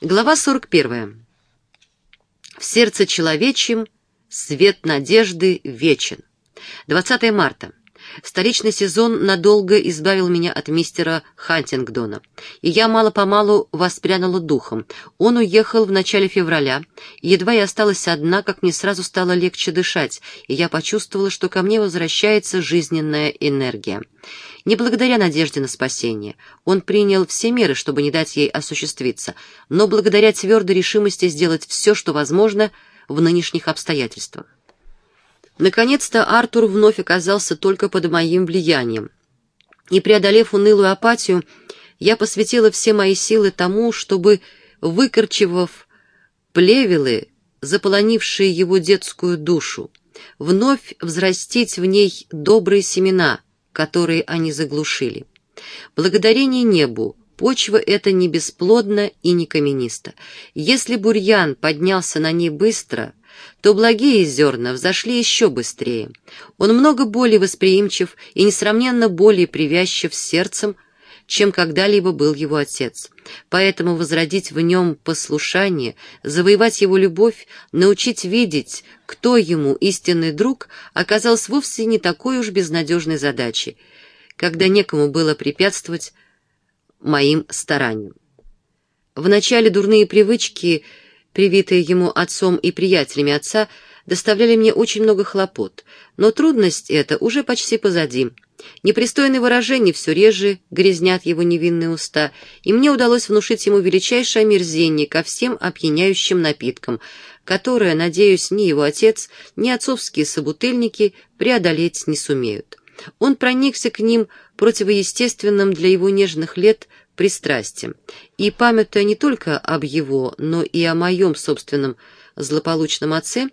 Глава 41. В сердце человечьем свет надежды вечен. 20 марта. Столичный сезон надолго избавил меня от мистера Хантингдона, и я мало-помалу воспрянула духом. Он уехал в начале февраля, едва я осталась одна, как мне сразу стало легче дышать, и я почувствовала, что ко мне возвращается жизненная энергия. Не благодаря надежде на спасение. Он принял все меры, чтобы не дать ей осуществиться, но благодаря твердой решимости сделать все, что возможно в нынешних обстоятельствах. Наконец-то Артур вновь оказался только под моим влиянием. И, преодолев унылую апатию, я посвятила все мои силы тому, чтобы, выкорчевав плевелы, заполонившие его детскую душу, вновь взрастить в ней добрые семена, которые они заглушили. Благодарение небу, почва эта не бесплодна и не камениста. Если бурьян поднялся на ней быстро, то благие зерна взошли еще быстрее. Он много более восприимчив и несравненно более привязчив сердцем, чем когда-либо был его отец. Поэтому возродить в нем послушание, завоевать его любовь, научить видеть, кто ему истинный друг, оказалось вовсе не такой уж безнадежной задачей, когда некому было препятствовать моим стараниям. Вначале дурные привычки — привитые ему отцом и приятелями отца, доставляли мне очень много хлопот, но трудность эта уже почти позади. Непристойные выражения все реже грязнят его невинные уста, и мне удалось внушить ему величайшее омерзение ко всем опьяняющим напиткам, которое, надеюсь, ни его отец, ни отцовские собутыльники преодолеть не сумеют. Он проникся к ним противоестественным для его нежных лет пристрастием, и, памятуя не только об его, но и о моем собственном злополучном отце,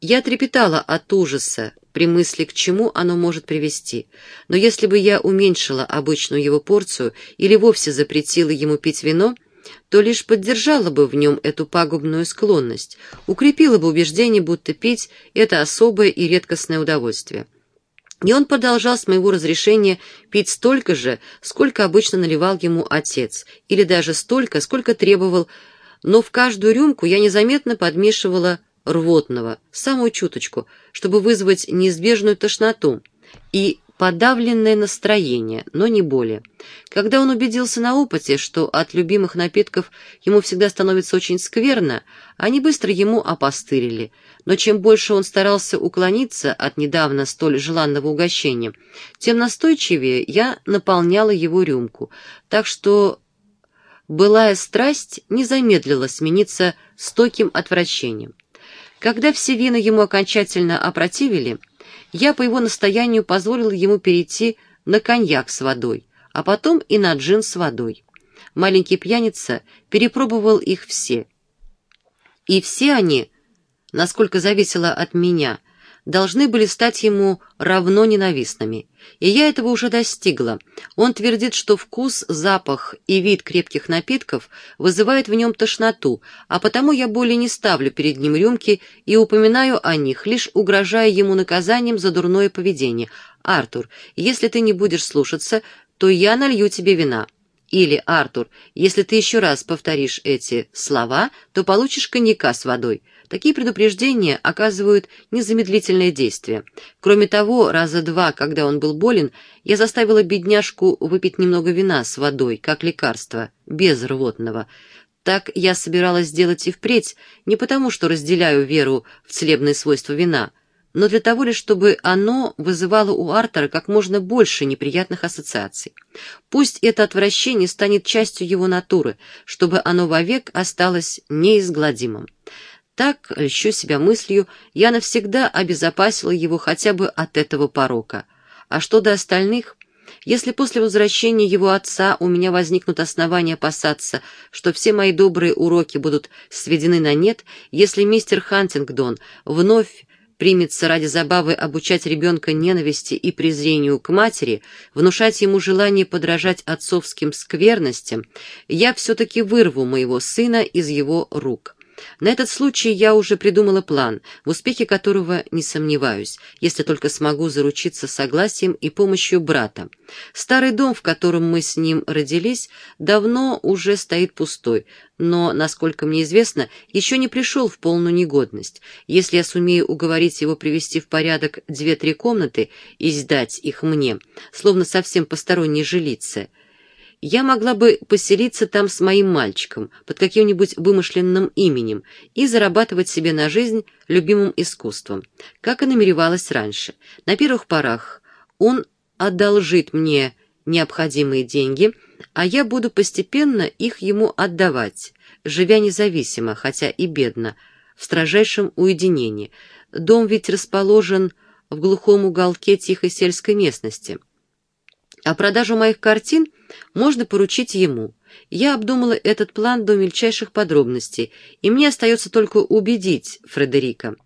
я трепетала от ужаса при мысли, к чему оно может привести, но если бы я уменьшила обычную его порцию или вовсе запретила ему пить вино, то лишь поддержала бы в нем эту пагубную склонность, укрепила бы убеждение, будто пить — это особое и редкостное удовольствие. И он продолжал с моего разрешения пить столько же, сколько обычно наливал ему отец, или даже столько, сколько требовал, но в каждую рюмку я незаметно подмешивала рвотного, самую чуточку, чтобы вызвать неизбежную тошноту, и подавленное настроение, но не более. Когда он убедился на опыте, что от любимых напитков ему всегда становится очень скверно, они быстро ему опостылили. Но чем больше он старался уклониться от недавно столь желанного угощения, тем настойчивее я наполняла его рюмку, так что былая страсть не замедлила смениться стойким отвращением. Когда все вина ему окончательно опротивили, я по его настоянию позволил ему перейти на коньяк с водой, а потом и на джин с водой. Маленький пьяница перепробовал их все. И все они, насколько зависело от меня, должны были стать ему равно ненавистными. И я этого уже достигла. Он твердит, что вкус, запах и вид крепких напитков вызывает в нем тошноту, а потому я более не ставлю перед ним рюмки и упоминаю о них, лишь угрожая ему наказанием за дурное поведение. «Артур, если ты не будешь слушаться, то я налью тебе вина». Или, Артур, если ты еще раз повторишь эти слова, то получишь коньяка с водой. Такие предупреждения оказывают незамедлительное действие. Кроме того, раза два, когда он был болен, я заставила бедняжку выпить немного вина с водой, как лекарство, без рвотного. Так я собиралась сделать и впредь, не потому что разделяю веру в целебные свойства вина, но для того лишь, чтобы оно вызывало у Артера как можно больше неприятных ассоциаций. Пусть это отвращение станет частью его натуры, чтобы оно вовек осталось неизгладимым. Так, льщу себя мыслью, я навсегда обезопасила его хотя бы от этого порока. А что до остальных? Если после возвращения его отца у меня возникнут основания опасаться, что все мои добрые уроки будут сведены на нет, если мистер Хантингдон вновь примется ради забавы обучать ребенка ненависти и презрению к матери, внушать ему желание подражать отцовским скверностям, я все-таки вырву моего сына из его рук. На этот случай я уже придумала план, в успехе которого не сомневаюсь, если только смогу заручиться согласием и помощью брата. Старый дом, в котором мы с ним родились, давно уже стоит пустой, но, насколько мне известно, еще не пришел в полную негодность. Если я сумею уговорить его привести в порядок две-три комнаты и сдать их мне, словно совсем посторонней жилице, я могла бы поселиться там с моим мальчиком под каким-нибудь вымышленным именем и зарабатывать себе на жизнь любимым искусством, как и намеревалась раньше. На первых порах он одолжит мне необходимые деньги, а я буду постепенно их ему отдавать, живя независимо, хотя и бедно, в строжайшем уединении. Дом ведь расположен в глухом уголке тихой сельской местности. А продажу моих картин можно поручить ему. Я обдумала этот план до мельчайших подробностей, и мне остается только убедить Фредерика.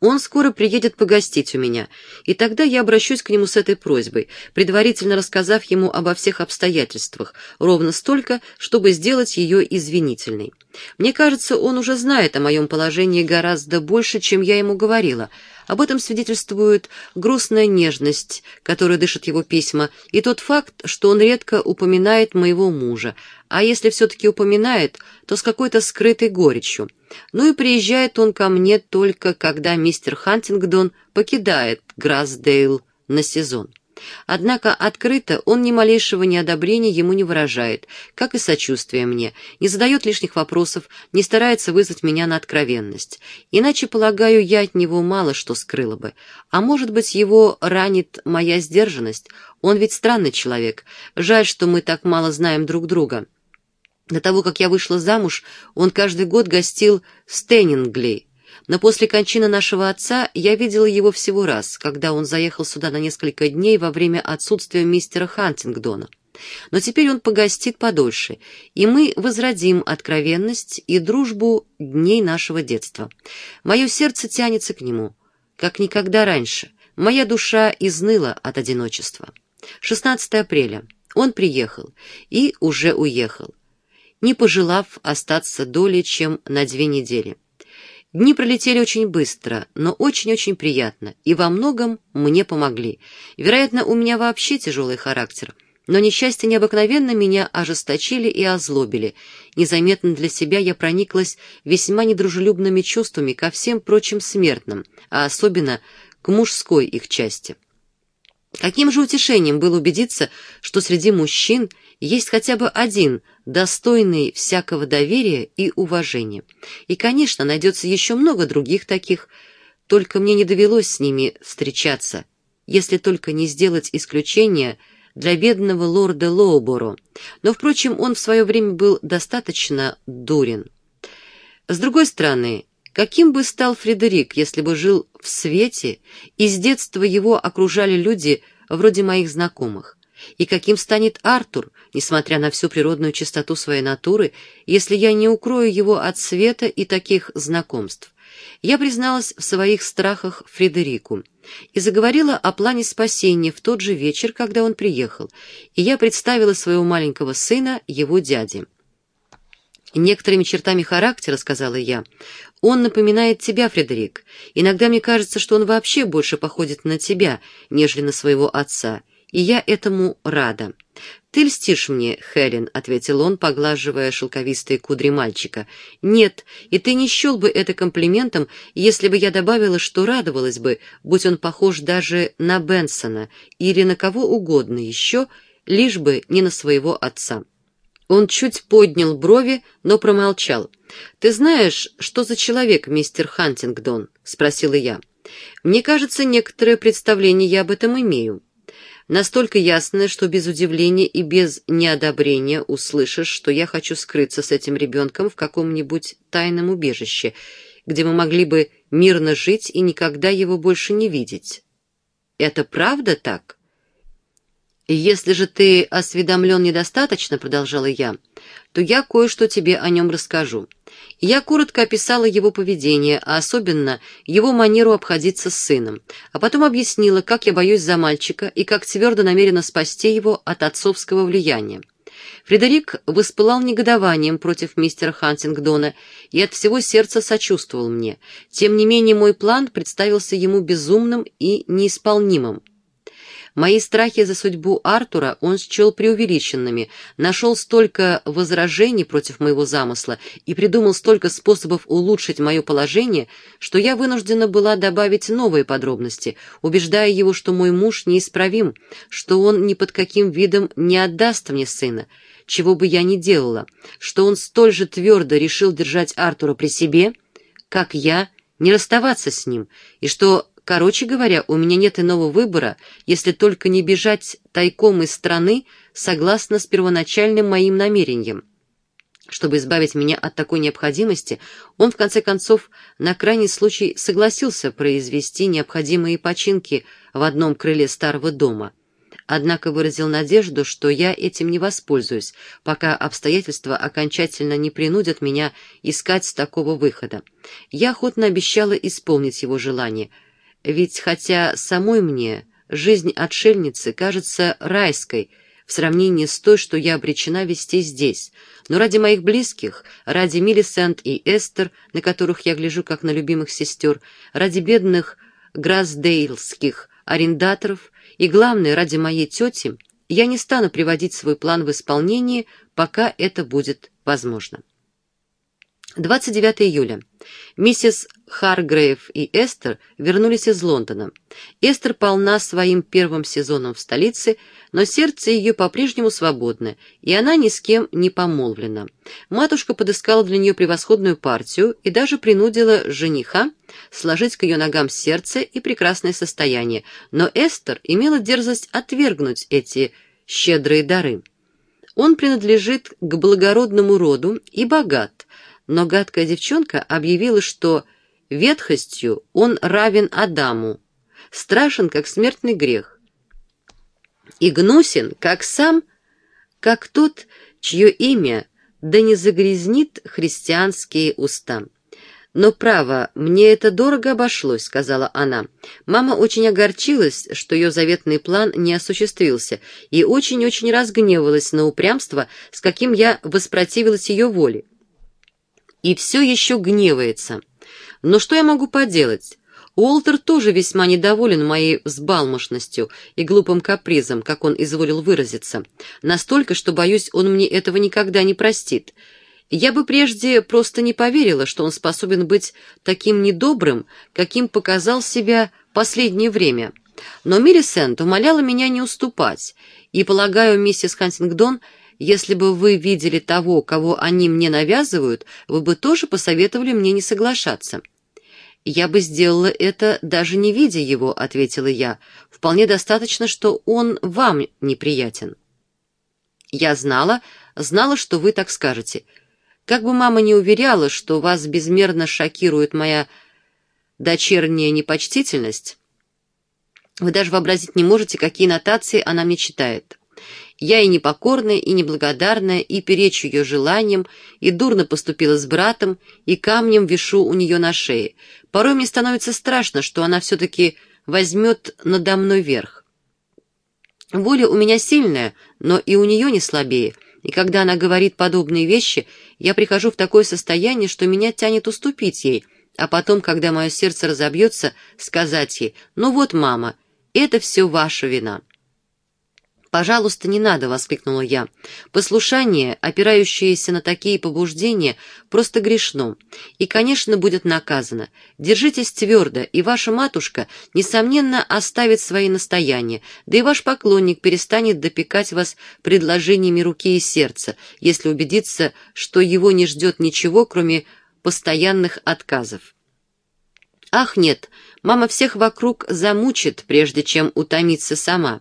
Он скоро приедет погостить у меня, и тогда я обращусь к нему с этой просьбой, предварительно рассказав ему обо всех обстоятельствах, ровно столько, чтобы сделать ее извинительной. Мне кажется, он уже знает о моем положении гораздо больше, чем я ему говорила, об этом свидетельствует грустная нежность, которой дышат его письма, и тот факт, что он редко упоминает моего мужа, а если все-таки упоминает, то с какой-то скрытой горечью. Ну и приезжает он ко мне только, когда мистер Хантингдон покидает Грасдейл на сезон. Однако открыто он ни малейшего неодобрения ему не выражает, как и сочувствия мне, не задает лишних вопросов, не старается вызвать меня на откровенность. Иначе, полагаю, я от него мало что скрыла бы. А может быть, его ранит моя сдержанность? Он ведь странный человек. Жаль, что мы так мало знаем друг друга. До того, как я вышла замуж, он каждый год гостил в Стеннингли, но после кончины нашего отца я видела его всего раз, когда он заехал сюда на несколько дней во время отсутствия мистера Хантингдона. Но теперь он погостит подольше, и мы возродим откровенность и дружбу дней нашего детства. Мое сердце тянется к нему, как никогда раньше. Моя душа изныла от одиночества. 16 апреля. Он приехал и уже уехал, не пожелав остаться долей, чем на две недели. Дни пролетели очень быстро, но очень-очень приятно, и во многом мне помогли. Вероятно, у меня вообще тяжелый характер, но несчастья необыкновенно меня ожесточили и озлобили. Незаметно для себя я прониклась весьма недружелюбными чувствами ко всем прочим смертным, а особенно к мужской их части. Каким же утешением было убедиться, что среди мужчин есть хотя бы один, достойный всякого доверия и уважения. И, конечно, найдется еще много других таких, только мне не довелось с ними встречаться, если только не сделать исключение для бедного лорда Лоуборо. Но, впрочем, он в свое время был достаточно дурен. С другой стороны, каким бы стал Фредерик, если бы жил в свете, и с детства его окружали люди вроде моих знакомых? И каким станет Артур, несмотря на всю природную чистоту своей натуры, если я не укрою его от света и таких знакомств? Я призналась в своих страхах Фредерику и заговорила о плане спасения в тот же вечер, когда он приехал, и я представила своего маленького сына его дяде. «Некоторыми чертами характера, — сказала я, — он напоминает тебя, Фредерик. Иногда мне кажется, что он вообще больше походит на тебя, нежели на своего отца, и я этому рада. «Ты льстишь мне, Хелен», — ответил он, поглаживая шелковистые кудри мальчика. «Нет, и ты не счел бы это комплиментом, если бы я добавила, что радовалась бы, будь он похож даже на Бенсона или на кого угодно еще, лишь бы не на своего отца». Он чуть поднял брови, но промолчал. «Ты знаешь, что за человек мистер Хантингдон?» — спросила я. «Мне кажется, некоторое представление я об этом имею» настолько ясное, что без удивления и без неодобрения услышишь, что я хочу скрыться с этим ребенком в каком-нибудь тайном убежище, где мы могли бы мирно жить и никогда его больше не видеть. Это правда так? «Если же ты осведомлен недостаточно, — продолжала я, — то я кое-что тебе о нем расскажу. Я коротко описала его поведение, а особенно его манеру обходиться с сыном, а потом объяснила, как я боюсь за мальчика и как твердо намерена спасти его от отцовского влияния. Фредерик воспылал негодованием против мистера Хантингдона и от всего сердца сочувствовал мне. Тем не менее, мой план представился ему безумным и неисполнимым. Мои страхи за судьбу Артура он счел преувеличенными, нашел столько возражений против моего замысла и придумал столько способов улучшить мое положение, что я вынуждена была добавить новые подробности, убеждая его, что мой муж неисправим, что он ни под каким видом не отдаст мне сына, чего бы я ни делала, что он столь же твердо решил держать Артура при себе, как я, не расставаться с ним, и что Короче говоря, у меня нет иного выбора, если только не бежать тайком из страны согласно с первоначальным моим намерением. Чтобы избавить меня от такой необходимости, он, в конце концов, на крайний случай согласился произвести необходимые починки в одном крыле старого дома. Однако выразил надежду, что я этим не воспользуюсь, пока обстоятельства окончательно не принудят меня искать такого выхода. Я охотно обещала исполнить его желание — ведь хотя самой мне жизнь отшельницы кажется райской в сравнении с той, что я обречена вести здесь, но ради моих близких, ради Миллисент и Эстер, на которых я гляжу как на любимых сестер, ради бедных грасдейлских арендаторов и, главное, ради моей тети, я не стану приводить свой план в исполнение, пока это будет возможно. 29 июля. Миссис Харгрейв и Эстер вернулись из Лондона. Эстер полна своим первым сезоном в столице, но сердце ее по-прежнему свободно, и она ни с кем не помолвлена. Матушка подыскала для нее превосходную партию и даже принудила жениха сложить к ее ногам сердце и прекрасное состояние, но Эстер имела дерзость отвергнуть эти щедрые дары. Он принадлежит к благородному роду и богат, но гадкая девчонка объявила, что ветхостью он равен Адаму, страшен, как смертный грех, и гнусен, как сам, как тот, чье имя да не загрязнит христианские уста. «Но, право, мне это дорого обошлось», — сказала она. Мама очень огорчилась, что ее заветный план не осуществился, и очень-очень разгневалась на упрямство, с каким я воспротивилась ее воле и все еще гневается. Но что я могу поделать? Уолтер тоже весьма недоволен моей взбалмошностью и глупым капризом, как он изволил выразиться. Настолько, что, боюсь, он мне этого никогда не простит. Я бы прежде просто не поверила, что он способен быть таким недобрым, каким показал себя последнее время. Но Миллисент умоляла меня не уступать, и, полагаю, миссис Хантингдон — если бы вы видели того, кого они мне навязывают, вы бы тоже посоветовали мне не соглашаться». «Я бы сделала это, даже не видя его», — ответила я. «Вполне достаточно, что он вам неприятен». «Я знала, знала, что вы так скажете. Как бы мама не уверяла, что вас безмерно шокирует моя дочерняя непочтительность, вы даже вообразить не можете, какие нотации она мне читает». Я и непокорная, и неблагодарная, и перечу ее желаниям, и дурно поступила с братом, и камнем вишу у нее на шее. Порой мне становится страшно, что она все-таки возьмет надо мной верх. Воля у меня сильная, но и у нее не слабее, и когда она говорит подобные вещи, я прихожу в такое состояние, что меня тянет уступить ей, а потом, когда мое сердце разобьется, сказать ей «Ну вот, мама, это все ваша вина». «Пожалуйста, не надо!» — воскликнула я. «Послушание, опирающееся на такие побуждения, просто грешно. И, конечно, будет наказано. Держитесь твердо, и ваша матушка, несомненно, оставит свои настояния, да и ваш поклонник перестанет допекать вас предложениями руки и сердца, если убедится, что его не ждет ничего, кроме постоянных отказов». «Ах, нет, мама всех вокруг замучит, прежде чем утомиться сама».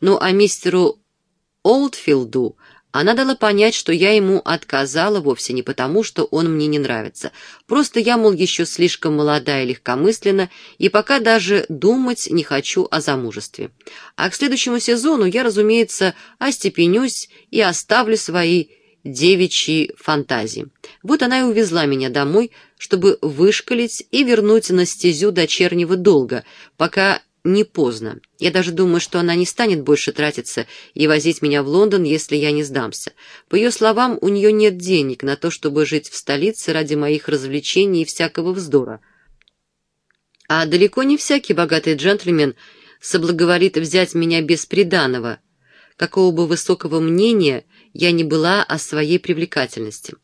Ну а мистеру Олдфилду она дала понять, что я ему отказала вовсе не потому, что он мне не нравится. Просто я, мол, еще слишком молода и легкомысленна, и пока даже думать не хочу о замужестве. А к следующему сезону я, разумеется, остепенюсь и оставлю свои девичьи фантазии. Вот она и увезла меня домой, чтобы вышкалить и вернуть на стезю дочернего долга, пока не поздно. Я даже думаю, что она не станет больше тратиться и возить меня в Лондон, если я не сдамся. По ее словам, у нее нет денег на то, чтобы жить в столице ради моих развлечений и всякого вздора. А далеко не всякий богатый джентльмен соблаговорит взять меня без приданого, какого бы высокого мнения я не была о своей привлекательности.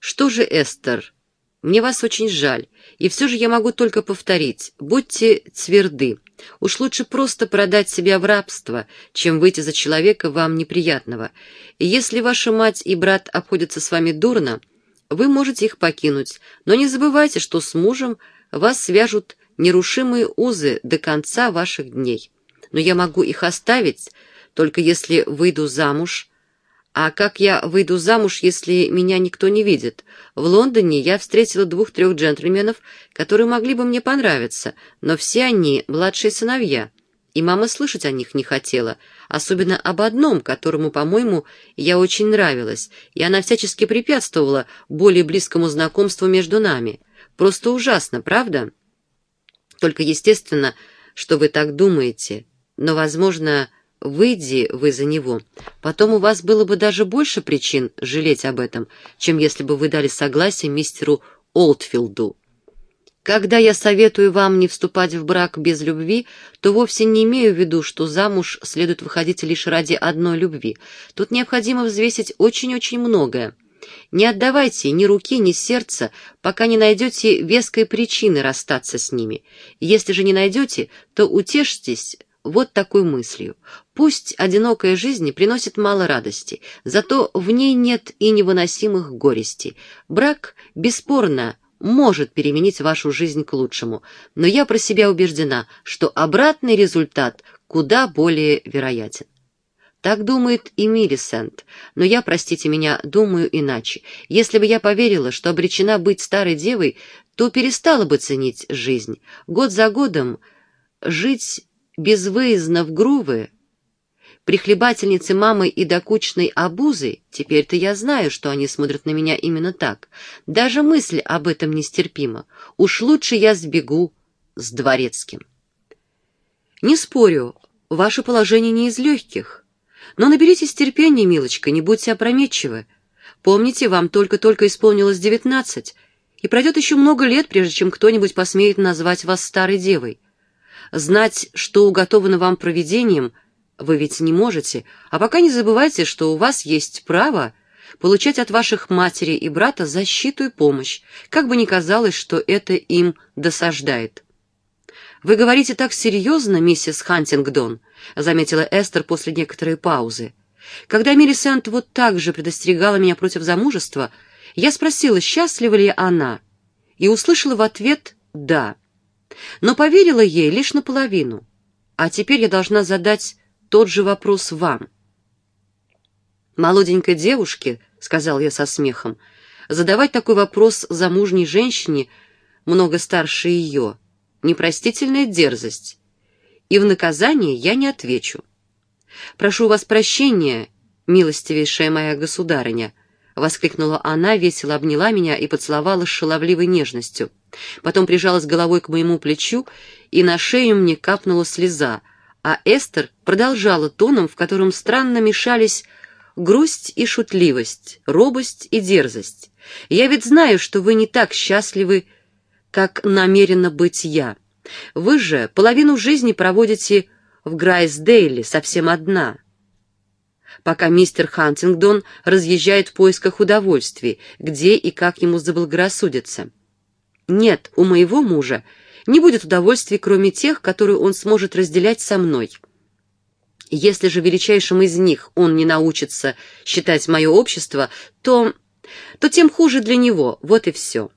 Что же, Эстер, мне вас очень жаль, и все же я могу только повторить, будьте тверды. Уж лучше просто продать себя в рабство, чем выйти за человека вам неприятного. И если ваша мать и брат обходятся с вами дурно, вы можете их покинуть, но не забывайте, что с мужем вас свяжут нерушимые узы до конца ваших дней. Но я могу их оставить, только если выйду замуж а как я выйду замуж, если меня никто не видит? В Лондоне я встретила двух-трех джентльменов, которые могли бы мне понравиться, но все они младшие сыновья, и мама слышать о них не хотела, особенно об одном, которому, по-моему, я очень нравилась, и она всячески препятствовала более близкому знакомству между нами. Просто ужасно, правда? Только естественно, что вы так думаете, но, возможно, Выйди вы за него, потом у вас было бы даже больше причин жалеть об этом, чем если бы вы дали согласие мистеру Олдфилду. Когда я советую вам не вступать в брак без любви, то вовсе не имею в виду, что замуж следует выходить лишь ради одной любви. Тут необходимо взвесить очень-очень многое. Не отдавайте ни руки, ни сердца, пока не найдете веской причины расстаться с ними. Если же не найдете, то утешьтесь вот такой мыслью. Пусть одинокая жизнь приносит мало радости, зато в ней нет и невыносимых горестей. Брак, бесспорно, может переменить вашу жизнь к лучшему, но я про себя убеждена, что обратный результат куда более вероятен. Так думает и Миллисент, но я, простите меня, думаю иначе. Если бы я поверила, что обречена быть старой девой, то перестала бы ценить жизнь. Год за годом жить безвыездно в Грувы, прихлебательницы мамы и докучной обузы, теперь-то я знаю, что они смотрят на меня именно так. Даже мысль об этом нестерпима. Уж лучше я сбегу с дворецким. Не спорю, ваше положение не из легких. Но наберитесь терпения, милочка, не будьте опрометчивы. Помните, вам только-только исполнилось девятнадцать, и пройдет еще много лет, прежде чем кто-нибудь посмеет назвать вас старой девой. Знать, что уготовано вам провидением, вы ведь не можете, а пока не забывайте, что у вас есть право получать от ваших матери и брата защиту и помощь, как бы ни казалось, что это им досаждает. «Вы говорите так серьезно, миссис Хантингдон», — заметила Эстер после некоторой паузы. «Когда Мелисент вот так же предостерегала меня против замужества, я спросила, счастлива ли она, и услышала в ответ «да» но поверила ей лишь наполовину. А теперь я должна задать тот же вопрос вам. «Молоденькой девушке», — сказал я со смехом, — «задавать такой вопрос замужней женщине, много старше ее, непростительная дерзость, и в наказание я не отвечу. Прошу вас прощения, милостивейшая моя государыня», — воскликнула она, весело обняла меня и поцеловала с шаловливой нежностью. Потом прижалась головой к моему плечу, и на шею мне капнула слеза, а Эстер продолжала тоном, в котором странно мешались грусть и шутливость, робость и дерзость. «Я ведь знаю, что вы не так счастливы, как намерена быть я. Вы же половину жизни проводите в Грайсдейле совсем одна» пока мистер Хантингдон разъезжает в поисках удовольствий, где и как ему заблагорассудится. Нет, у моего мужа не будет удовольствий, кроме тех, которые он сможет разделять со мной. Если же величайшим из них он не научится считать мое общество, то... то тем хуже для него, вот и все.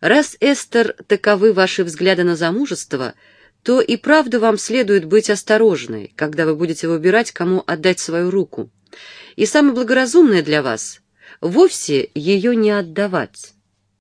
Раз, Эстер, таковы ваши взгляды на замужество, то и правда вам следует быть осторожной, когда вы будете выбирать, кому отдать свою руку. И самое благоразумное для вас — вовсе ее не отдавать.